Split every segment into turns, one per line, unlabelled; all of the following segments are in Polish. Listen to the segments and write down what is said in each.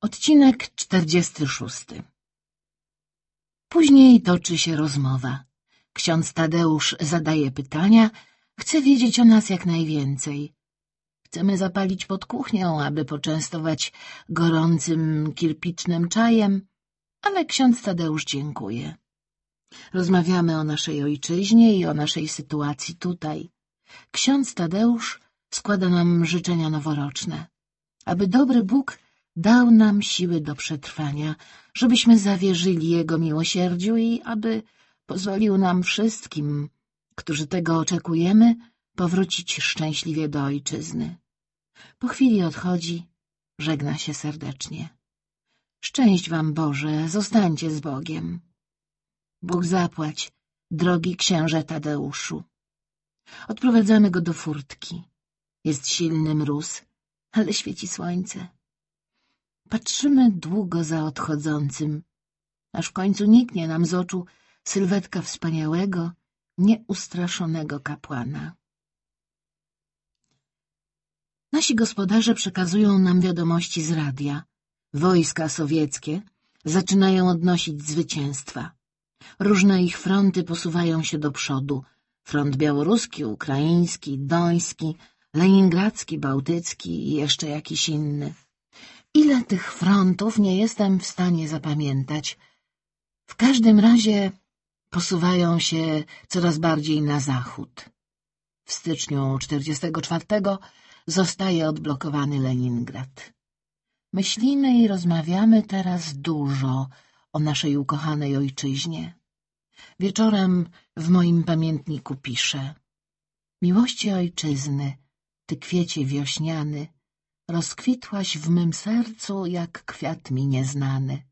Odcinek 46 Później toczy się rozmowa. Ksiądz Tadeusz zadaje pytania, chce wiedzieć o nas jak najwięcej. Chcemy zapalić pod kuchnią, aby poczęstować gorącym, kirpicznym czajem, ale ksiądz Tadeusz dziękuje. Rozmawiamy o naszej ojczyźnie i o naszej sytuacji tutaj. Ksiądz Tadeusz składa nam życzenia noworoczne, aby dobry Bóg dał nam siły do przetrwania, żebyśmy zawierzyli Jego miłosierdziu i aby pozwolił nam wszystkim, którzy tego oczekujemy, powrócić szczęśliwie do ojczyzny. Po chwili odchodzi, żegna się serdecznie. Szczęść wam Boże, zostańcie z Bogiem. Bóg zapłać, drogi księże Tadeuszu. Odprowadzamy go do furtki. Jest silny mróz, ale świeci słońce. Patrzymy długo za odchodzącym, aż w końcu niknie nam z oczu sylwetka wspaniałego, nieustraszonego kapłana. Nasi gospodarze przekazują nam wiadomości z radia. Wojska sowieckie zaczynają odnosić zwycięstwa. Różne ich fronty posuwają się do przodu. Front białoruski, ukraiński, doński, leningradzki, bałtycki i jeszcze jakiś inny. Ile tych frontów nie jestem w stanie zapamiętać. W każdym razie posuwają się coraz bardziej na zachód. W styczniu 44 zostaje odblokowany Leningrad. Myślimy i rozmawiamy teraz dużo o naszej ukochanej ojczyźnie. Wieczorem w moim pamiętniku piszę Miłości ojczyzny, ty kwiecie wiośniany, rozkwitłaś w mym sercu jak kwiat mi nieznany.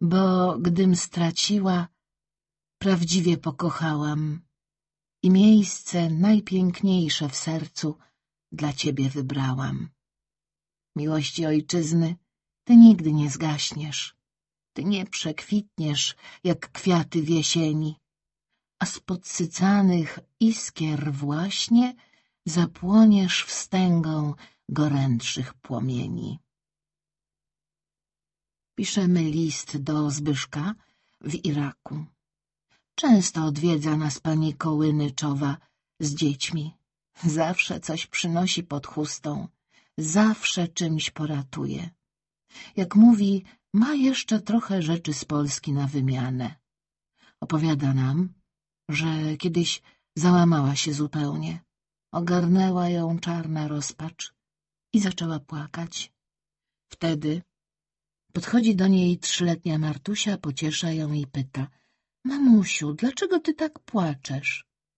Bo gdym straciła, prawdziwie pokochałam i miejsce najpiękniejsze w sercu dla ciebie wybrałam. Miłości ojczyzny, ty nigdy nie zgaśniesz, ty nie przekwitniesz jak kwiaty w jesieni, a z podsycanych iskier właśnie zapłoniesz wstęgą gorętszych płomieni. Piszemy list do Zbyszka w Iraku. Często odwiedza nas pani Kołynyczowa z dziećmi. Zawsze coś przynosi pod chustą, zawsze czymś poratuje. Jak mówi, ma jeszcze trochę rzeczy z Polski na wymianę. Opowiada nam, że kiedyś załamała się zupełnie. Ogarnęła ją czarna rozpacz i zaczęła płakać. Wtedy podchodzi do niej trzyletnia Martusia, pociesza ją i pyta — Mamusiu, dlaczego ty tak płaczesz?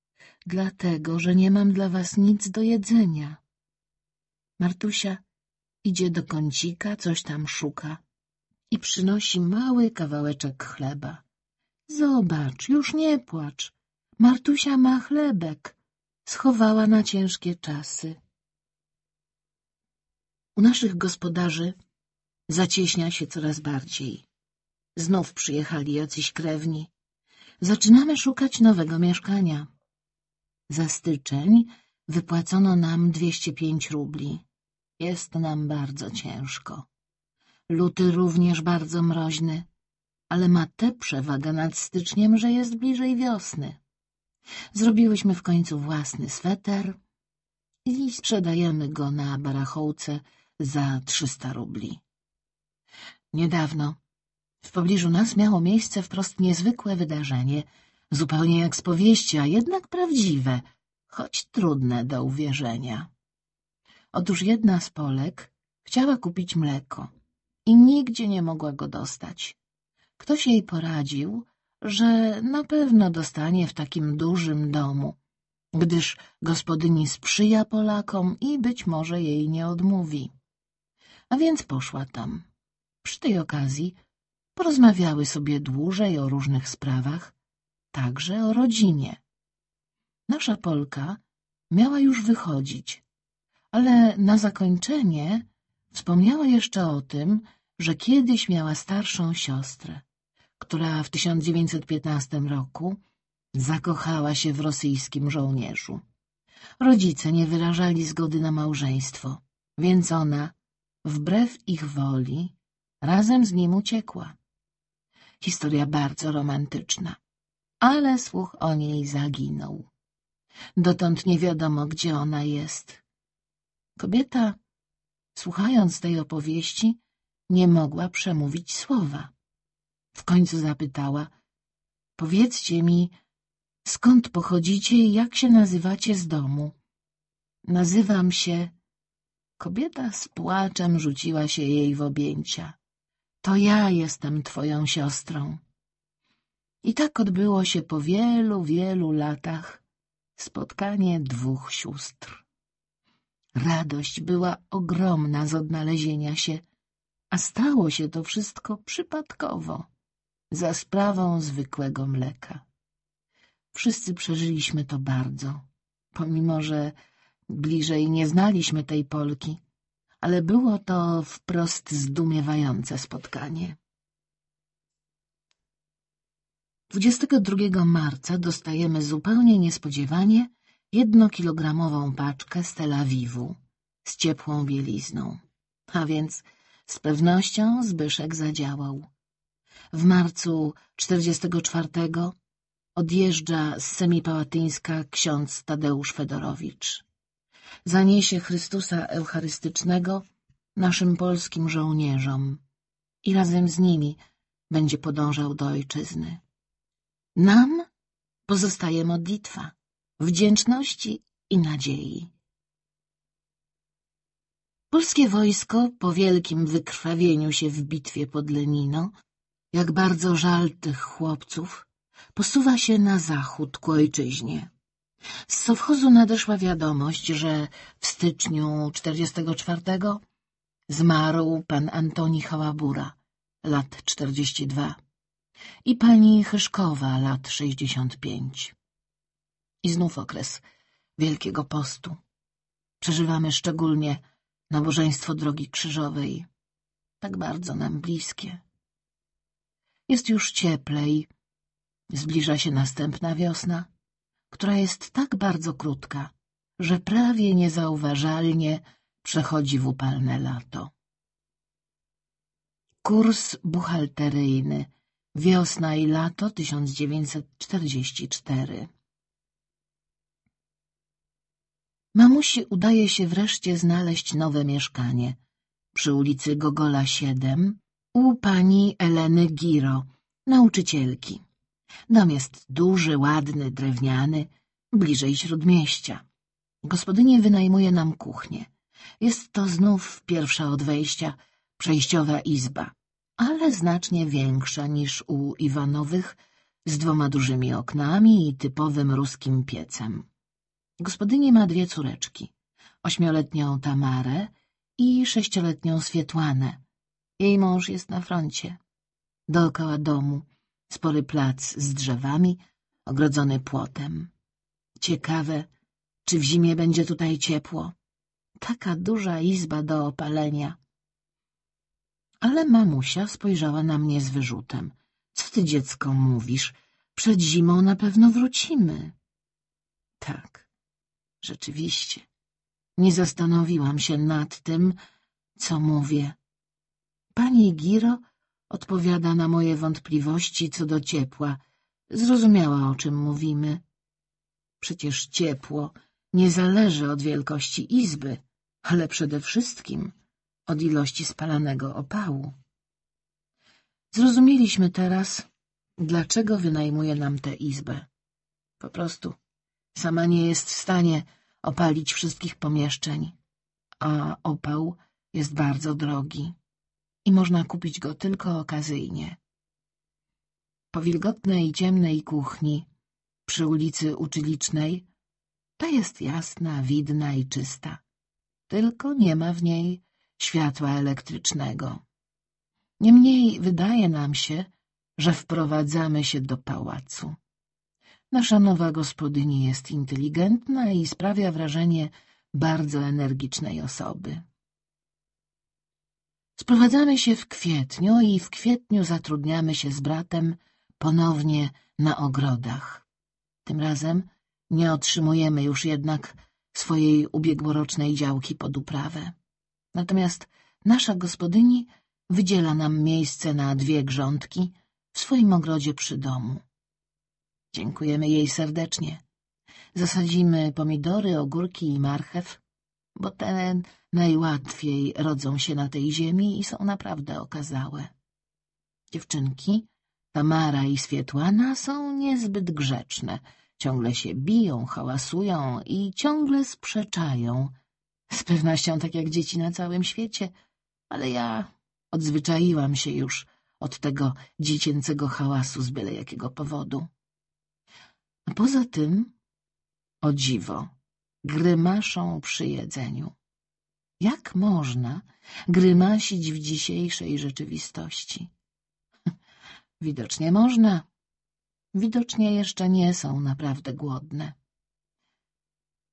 — Dlatego, że nie mam dla was nic do jedzenia. Martusia idzie do kącika, coś tam szuka i przynosi mały kawałeczek chleba. — Zobacz, już nie płacz. Martusia ma chlebek. Schowała na ciężkie czasy. U naszych gospodarzy zacieśnia się coraz bardziej. Znów przyjechali jacyś krewni. Zaczynamy szukać nowego mieszkania. Za styczeń wypłacono nam dwieście pięć rubli. Jest nam bardzo ciężko. Luty również bardzo mroźny, ale ma tę przewagę nad styczniem, że jest bliżej wiosny. Zrobiłyśmy w końcu własny sweter i sprzedajemy go na barachołce za trzysta rubli. Niedawno w pobliżu nas miało miejsce wprost niezwykłe wydarzenie, zupełnie jak z powieści, a jednak prawdziwe, choć trudne do uwierzenia. Otóż jedna z Polek chciała kupić mleko i nigdzie nie mogła go dostać. Ktoś jej poradził, że na pewno dostanie w takim dużym domu, gdyż gospodyni sprzyja Polakom i być może jej nie odmówi. A więc poszła tam. Przy tej okazji porozmawiały sobie dłużej o różnych sprawach, także o rodzinie. Nasza Polka miała już wychodzić, ale na zakończenie wspomniała jeszcze o tym, że kiedyś miała starszą siostrę, która w 1915 roku zakochała się w rosyjskim żołnierzu. Rodzice nie wyrażali zgody na małżeństwo, więc ona, wbrew ich woli, razem z nim uciekła. Historia bardzo romantyczna, ale słuch o niej zaginął. Dotąd nie wiadomo, gdzie ona jest. Kobieta, słuchając tej opowieści, nie mogła przemówić słowa. W końcu zapytała — Powiedzcie mi, skąd pochodzicie i jak się nazywacie z domu? Nazywam się... Kobieta z płaczem rzuciła się jej w objęcia. To ja jestem twoją siostrą. I tak odbyło się po wielu, wielu latach spotkanie dwóch sióstr. Radość była ogromna z odnalezienia się, a stało się to wszystko przypadkowo, za sprawą zwykłego mleka. Wszyscy przeżyliśmy to bardzo, pomimo że bliżej nie znaliśmy tej Polki, ale było to wprost zdumiewające spotkanie. 22 marca dostajemy zupełnie niespodziewanie jednokilogramową paczkę z Tel Awiwu z ciepłą bielizną, a więc z pewnością Zbyszek zadziałał. W marcu 44 odjeżdża z Semipałatyńska ksiądz Tadeusz Fedorowicz. Zaniesie Chrystusa Eucharystycznego naszym polskim żołnierzom i razem z nimi będzie podążał do ojczyzny. Nam pozostaje modlitwa, wdzięczności i nadziei. Polskie wojsko po wielkim wykrwawieniu się w bitwie pod Lenino, jak bardzo żal tych chłopców, posuwa się na zachód ku ojczyźnie. Z sowchozu nadeszła wiadomość, że w styczniu 44 zmarł pan Antoni Hałabura, lat 42, i pani Chyszkowa, lat 65. I znów okres Wielkiego Postu. Przeżywamy szczególnie nabożeństwo Drogi Krzyżowej, tak bardzo nam bliskie. Jest już cieplej, zbliża się następna wiosna, która jest tak bardzo krótka, że prawie niezauważalnie przechodzi w upalne lato. Kurs buchalteryjny Wiosna i lato 1944 Mamusi udaje się wreszcie znaleźć nowe mieszkanie przy ulicy Gogola 7 u pani Eleny Giro, nauczycielki. Dom jest duży, ładny, drewniany, bliżej śródmieścia. Gospodynie wynajmuje nam kuchnię. Jest to znów pierwsza od wejścia, przejściowa izba ale znacznie większa niż u Iwanowych, z dwoma dużymi oknami i typowym ruskim piecem. Gospodyni ma dwie córeczki, ośmioletnią Tamarę i sześcioletnią Swietłanę. Jej mąż jest na froncie. Dookoła domu spory plac z drzewami, ogrodzony płotem. Ciekawe, czy w zimie będzie tutaj ciepło. Taka duża izba do opalenia. Ale mamusia spojrzała na mnie z wyrzutem. — Co ty, dziecko, mówisz? Przed zimą na pewno wrócimy. Tak, rzeczywiście. Nie zastanowiłam się nad tym, co mówię. Pani Giro odpowiada na moje wątpliwości co do ciepła. Zrozumiała, o czym mówimy. Przecież ciepło nie zależy od wielkości izby, ale przede wszystkim od ilości spalanego opału. Zrozumieliśmy teraz, dlaczego wynajmuje nam tę izbę. Po prostu sama nie jest w stanie opalić wszystkich pomieszczeń, a opał jest bardzo drogi i można kupić go tylko okazyjnie. Po wilgotnej ciemnej kuchni przy ulicy Uczylicznej ta jest jasna, widna i czysta, tylko nie ma w niej światła elektrycznego. Niemniej wydaje nam się, że wprowadzamy się do pałacu. Nasza nowa gospodyni jest inteligentna i sprawia wrażenie bardzo energicznej osoby. Sprowadzamy się w kwietniu i w kwietniu zatrudniamy się z bratem ponownie na ogrodach. Tym razem nie otrzymujemy już jednak swojej ubiegłorocznej działki pod uprawę. Natomiast nasza gospodyni wydziela nam miejsce na dwie grządki w swoim ogrodzie przy domu. Dziękujemy jej serdecznie. Zasadzimy pomidory, ogórki i marchew, bo te najłatwiej rodzą się na tej ziemi i są naprawdę okazałe. Dziewczynki, Tamara i Swietłana, są niezbyt grzeczne. Ciągle się biją, hałasują i ciągle sprzeczają. Z pewnością tak jak dzieci na całym świecie, ale ja odzwyczaiłam się już od tego dziecięcego hałasu z byle jakiego powodu. A poza tym, o dziwo, grymaszą przy jedzeniu. Jak można grymasić w dzisiejszej rzeczywistości? Widocznie można. Widocznie jeszcze nie są naprawdę głodne.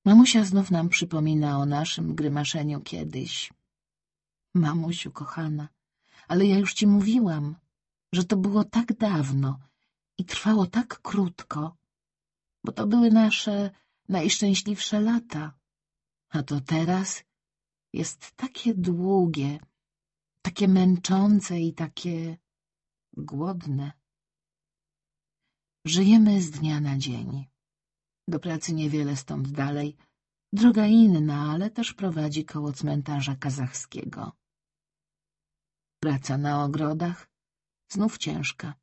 Mamusia znów nam przypomina o naszym grymaszeniu kiedyś. Mamusiu kochana, ale ja już ci mówiłam, że to było tak dawno i trwało tak krótko, bo to były nasze najszczęśliwsze lata. A to teraz jest takie długie, takie męczące i takie głodne. Żyjemy z dnia na dzień. Do pracy niewiele stąd dalej. Droga inna, ale też prowadzi koło cmentarza kazachskiego. Praca na ogrodach znów ciężka,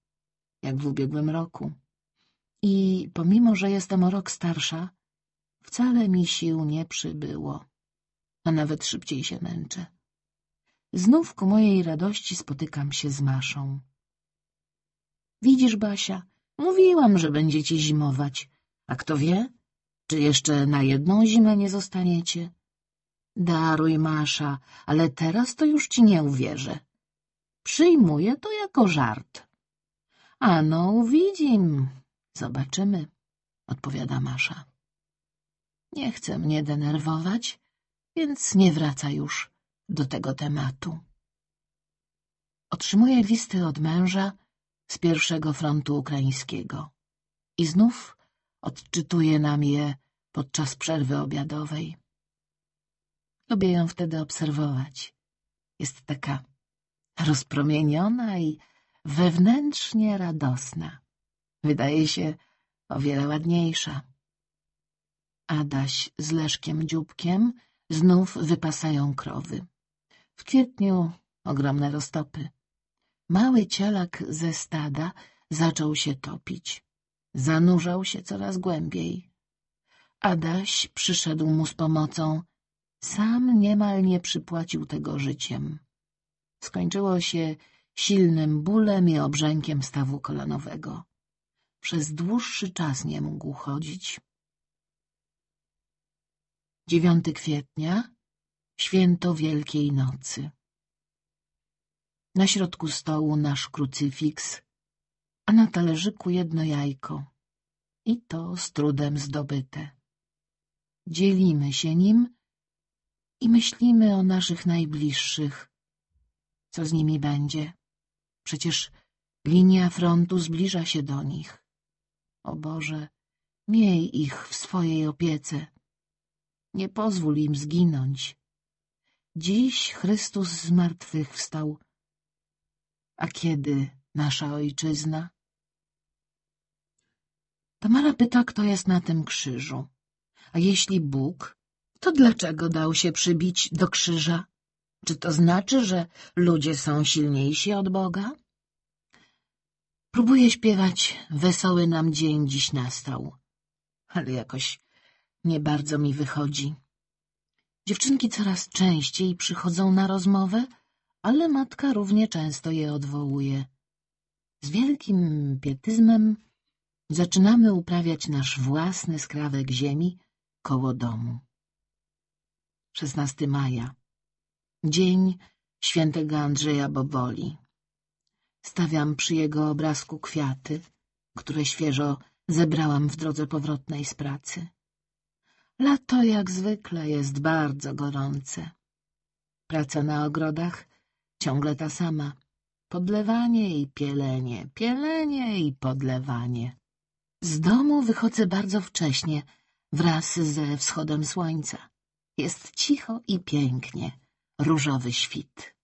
jak w ubiegłym roku. I pomimo, że jestem o rok starsza, wcale mi sił nie przybyło, a nawet szybciej się męczę. Znów ku mojej radości spotykam się z Maszą. Widzisz, Basia, mówiłam, że będziecie zimować. A kto wie, czy jeszcze na jedną zimę nie zostaniecie? Daruj, Masza, ale teraz to już ci nie uwierzę. Przyjmuję to jako żart. A no, widzim, zobaczymy, odpowiada Masza. Nie chcę mnie denerwować, więc nie wraca już do tego tematu. Otrzymuję listy od męża z pierwszego frontu ukraińskiego i znów odczytuje nam je podczas przerwy obiadowej. Lubię ją wtedy obserwować. Jest taka rozpromieniona i wewnętrznie radosna. Wydaje się o wiele ładniejsza. Adaś z Leszkiem Dzióbkiem znów wypasają krowy. W kwietniu ogromne roztopy. Mały cielak ze stada zaczął się topić. Zanurzał się coraz głębiej. Adaś przyszedł mu z pomocą. Sam niemal nie przypłacił tego życiem. Skończyło się silnym bólem i obrzękiem stawu kolanowego. Przez dłuższy czas nie mógł chodzić. 9 kwietnia, święto Wielkiej Nocy. Na środku stołu nasz krucyfiks, a na talerzyku jedno jajko. I to z trudem zdobyte. Dzielimy się nim i myślimy o naszych najbliższych. Co z nimi będzie? Przecież linia frontu zbliża się do nich. O Boże, miej ich w swojej opiece. Nie pozwól im zginąć. Dziś Chrystus z martwych wstał. A kiedy nasza ojczyzna? Tamara pyta, kto jest na tym krzyżu. A jeśli Bóg, to dlaczego dał się przybić do krzyża? Czy to znaczy, że ludzie są silniejsi od Boga? Próbuję śpiewać Wesoły nam dzień dziś nastał, ale jakoś nie bardzo mi wychodzi. Dziewczynki coraz częściej przychodzą na rozmowę, ale matka równie często je odwołuje. Z wielkim pietyzmem zaczynamy uprawiać nasz własny skrawek ziemi koło domu. 16 maja. Dzień świętego Andrzeja Boboli. Stawiam przy jego obrazku kwiaty, które świeżo zebrałam w drodze powrotnej z pracy. Lato jak zwykle jest bardzo gorące. Praca na ogrodach ciągle ta sama. Podlewanie i pielenie, pielenie i podlewanie. Z domu wychodzę bardzo wcześnie, wraz ze wschodem słońca. Jest cicho i pięknie, różowy świt.